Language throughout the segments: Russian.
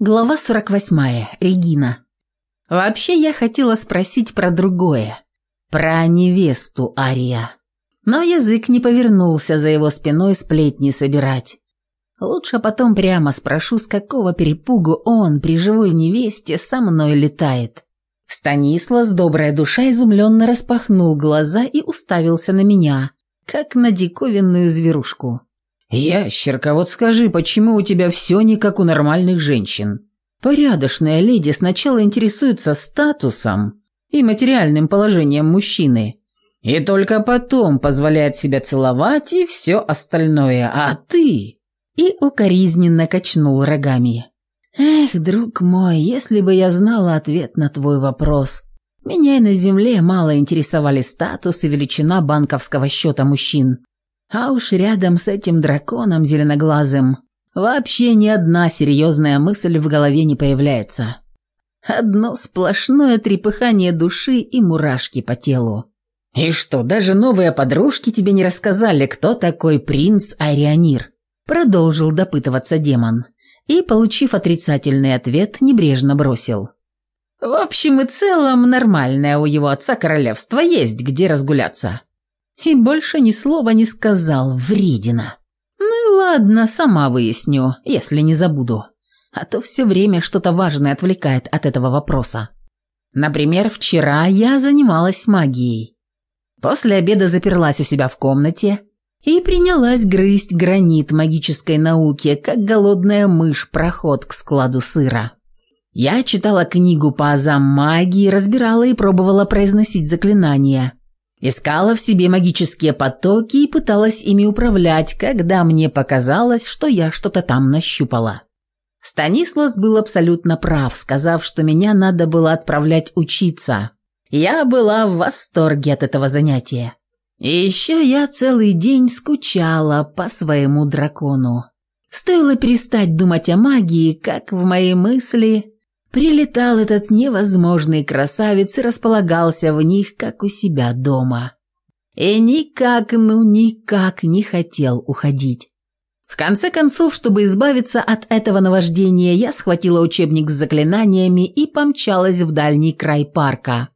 Глава 48. Регина. Вообще я хотела спросить про другое. Про невесту Ария. Но язык не повернулся за его спиной сплетни собирать. Лучше потом прямо спрошу, с какого перепугу он при живой невесте со мной летает. Станислав добрая душа, изумленно распахнул глаза и уставился на меня, как на диковинную зверушку. «Ящерка, вот скажи, почему у тебя все не как у нормальных женщин? Порядочная леди сначала интересуется статусом и материальным положением мужчины, и только потом позволяет себя целовать и все остальное, а ты...» И укоризненно качнул рогами. «Эх, друг мой, если бы я знала ответ на твой вопрос. Меня и на земле мало интересовали статус и величина банковского счета мужчин. А уж рядом с этим драконом зеленоглазым вообще ни одна серьезная мысль в голове не появляется. Одно сплошное трепыхание души и мурашки по телу. «И что, даже новые подружки тебе не рассказали, кто такой принц Арианир?» Продолжил допытываться демон. И, получив отрицательный ответ, небрежно бросил. «В общем и целом, нормальное у его отца королевство есть, где разгуляться и больше ни слова не сказал, вредина. Ну и ладно, сама выясню, если не забуду. А то все время что-то важное отвлекает от этого вопроса. Например, вчера я занималась магией. После обеда заперлась у себя в комнате и принялась грызть гранит магической науки, как голодная мышь проход к складу сыра. Я читала книгу по азам магии, разбирала и пробовала произносить заклинания – Искала в себе магические потоки и пыталась ими управлять, когда мне показалось, что я что-то там нащупала. Станислав был абсолютно прав, сказав, что меня надо было отправлять учиться. Я была в восторге от этого занятия. И еще я целый день скучала по своему дракону. Стоило перестать думать о магии, как в мои мысли прилетал этот невозможный красавец и располагался в них, как у себя дома. И никак, ну никак не хотел уходить. В конце концов, чтобы избавиться от этого наваждения, я схватила учебник с заклинаниями и помчалась в дальний край парка,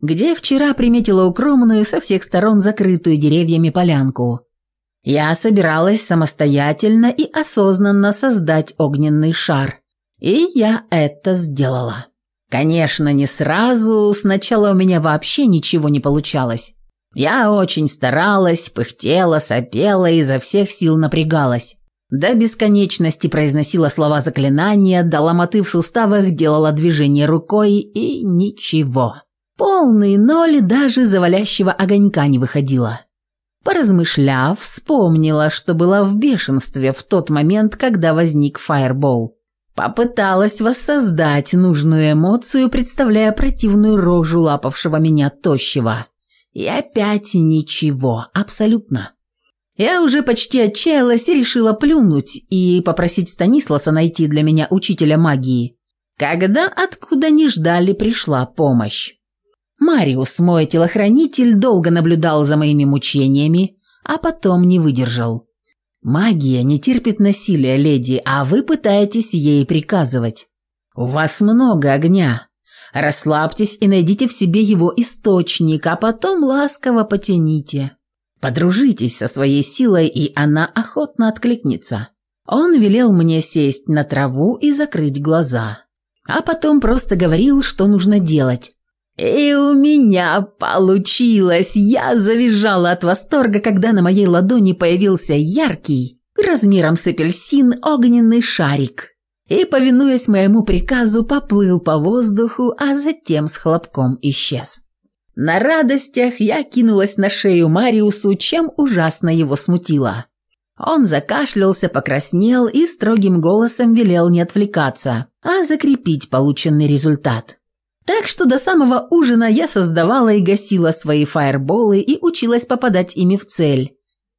где вчера приметила укромную, со всех сторон закрытую деревьями полянку. Я собиралась самостоятельно и осознанно создать огненный шар. И я это сделала. Конечно, не сразу, сначала у меня вообще ничего не получалось. Я очень старалась, пыхтела, сопела, изо всех сил напрягалась. До бесконечности произносила слова заклинания, до ломоты в суставах делала движение рукой и ничего. Полный ноль даже завалящего огонька не выходило. Поразмышляв, вспомнила, что была в бешенстве в тот момент, когда возник фаербол. Попыталась воссоздать нужную эмоцию, представляя противную рожу лапавшего меня тощего. И опять ничего, абсолютно. Я уже почти отчаялась и решила плюнуть и попросить Станисласа найти для меня учителя магии, когда откуда не ждали пришла помощь. Мариус, мой телохранитель, долго наблюдал за моими мучениями, а потом не выдержал. Магия не терпит насилия, леди, а вы пытаетесь ей приказывать. У вас много огня. Расслабьтесь и найдите в себе его источник, а потом ласково потяните. Подружитесь со своей силой, и она охотно откликнется. Он велел мне сесть на траву и закрыть глаза. А потом просто говорил, что нужно делать. И у меня получилось! Я завизжала от восторга, когда на моей ладони появился яркий, размером с апельсин, огненный шарик. И, повинуясь моему приказу, поплыл по воздуху, а затем с хлопком исчез. На радостях я кинулась на шею Мариусу, чем ужасно его смутило. Он закашлялся, покраснел и строгим голосом велел не отвлекаться, а закрепить полученный результат. Так что до самого ужина я создавала и гасила свои фаерболы и училась попадать ими в цель,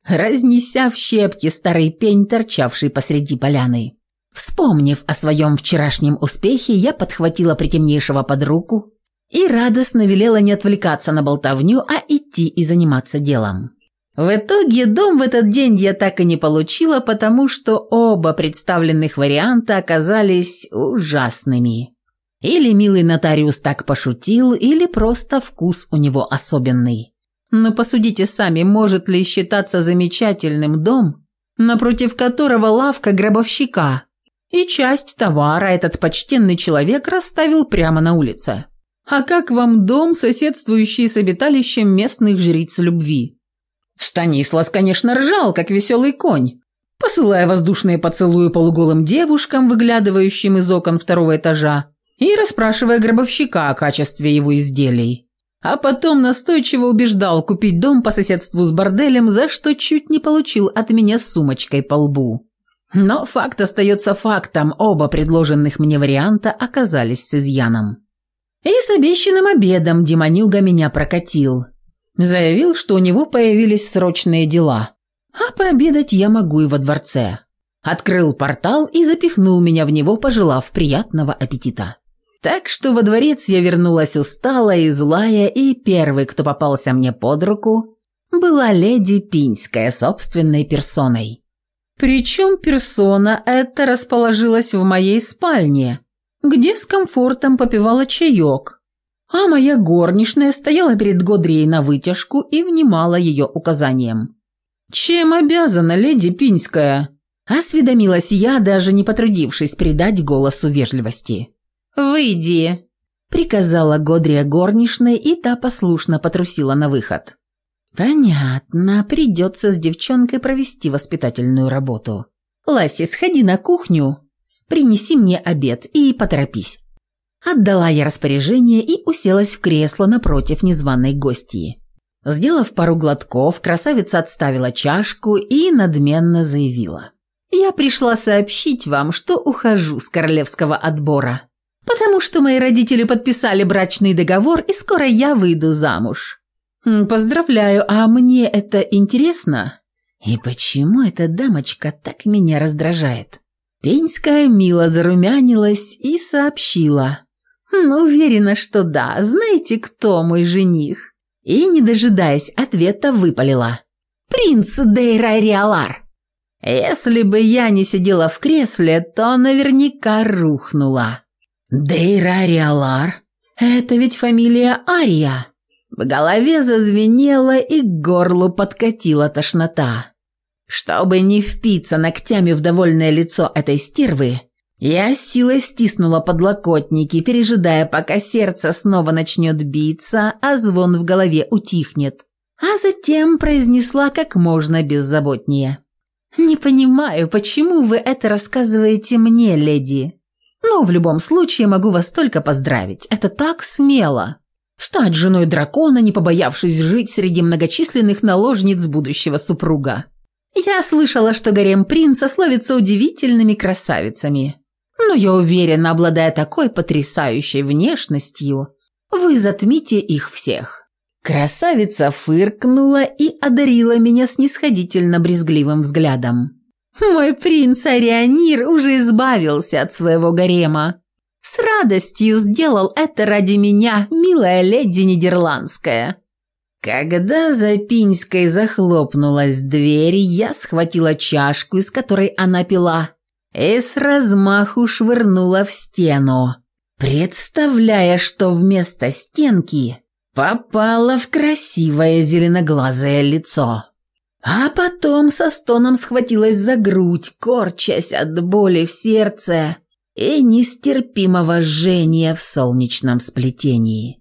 разнеся в щепки старый пень, торчавший посреди поляны. Вспомнив о своем вчерашнем успехе, я подхватила притемнейшего под руку и радостно велела не отвлекаться на болтовню, а идти и заниматься делом. В итоге дом в этот день я так и не получила, потому что оба представленных варианта оказались ужасными. Или милый нотариус так пошутил, или просто вкус у него особенный. Но посудите сами, может ли считаться замечательным дом, напротив которого лавка гробовщика, и часть товара этот почтенный человек расставил прямо на улице? А как вам дом, соседствующий с обиталищем местных жриц любви? Станислас, конечно, ржал, как веселый конь, посылая воздушные поцелуи полуголым девушкам, выглядывающим из окон второго этажа, и расспрашивая гробовщика о качестве его изделий. А потом настойчиво убеждал купить дом по соседству с борделем, за что чуть не получил от меня сумочкой по лбу. Но факт остается фактом, оба предложенных мне варианта оказались с изъяном. И с обещанным обедом Демонюга меня прокатил. Заявил, что у него появились срочные дела. А пообедать я могу и во дворце. Открыл портал и запихнул меня в него, пожелав приятного аппетита. Так что во дворец я вернулась усталая и злая, и первый, кто попался мне под руку, была леди Пинская собственной персоной. Причем персона эта расположилась в моей спальне, где с комфортом попивала чаек, а моя горничная стояла перед Годрей на вытяжку и внимала ее указаниям. «Чем обязана леди Пинская?» – осведомилась я, даже не потрудившись придать голосу вежливости. «Выйди!» – приказала Годрия горничной, и та послушно потрусила на выход. «Понятно, придется с девчонкой провести воспитательную работу. Ласи, сходи на кухню, принеси мне обед и поторопись». Отдала я распоряжение и уселась в кресло напротив незваной гостьи. Сделав пару глотков, красавица отставила чашку и надменно заявила. «Я пришла сообщить вам, что ухожу с королевского отбора потому что мои родители подписали брачный договор, и скоро я выйду замуж». «Поздравляю, а мне это интересно?» «И почему эта дамочка так меня раздражает?» Пенская мило зарумянилась и сообщила. «Хм, «Уверена, что да. Знаете, кто мой жених?» И, не дожидаясь ответа, выпалила. «Принц Дейра Риалар!» «Если бы я не сидела в кресле, то наверняка рухнула». «Дейра Ариалар? Это ведь фамилия Ария!» В голове зазвенело и к горлу подкатила тошнота. Чтобы не впиться ногтями в довольное лицо этой стервы, я силой стиснула подлокотники, пережидая, пока сердце снова начнет биться, а звон в голове утихнет. А затем произнесла как можно беззаботнее. «Не понимаю, почему вы это рассказываете мне, леди? Но в любом случае могу вас только поздравить. Это так смело. Стать женой дракона, не побоявшись жить среди многочисленных наложниц будущего супруга. Я слышала, что гарем принца словится удивительными красавицами. Но я уверена, обладая такой потрясающей внешностью, вы затмите их всех». Красавица фыркнула и одарила меня снисходительно брезгливым взглядом. Мой принц Арианир уже избавился от своего гарема. С радостью сделал это ради меня, милая леди Нидерландская». Когда за Пинской захлопнулась дверь, я схватила чашку, из которой она пила, и с размаху швырнула в стену, представляя, что вместо стенки попала в красивое зеленоглазое лицо. А потом со стоном схватилась за грудь, корчась от боли в сердце и нестерпимого жжения в солнечном сплетении.